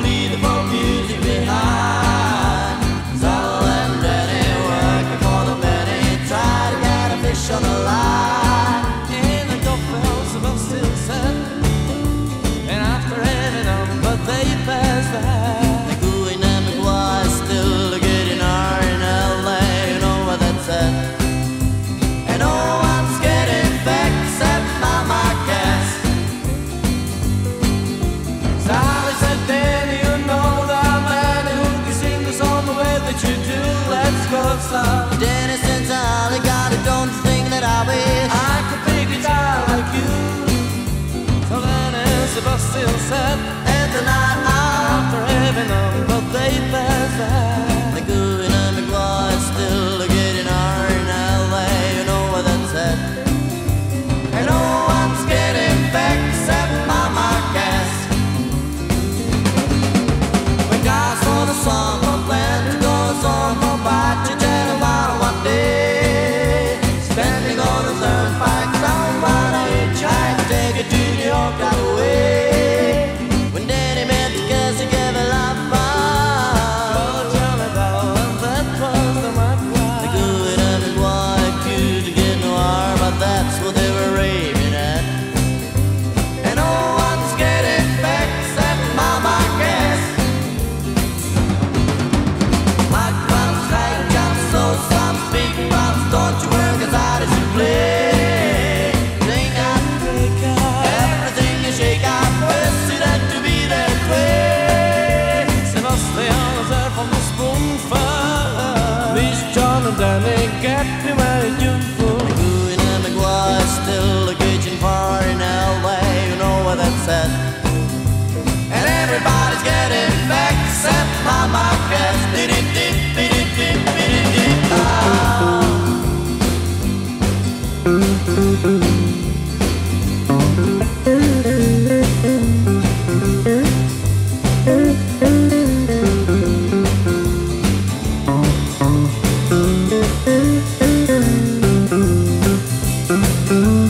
leave the still set, mày cát nếu mà still a. You know what that said. And everybody's getting back except my. Ooh.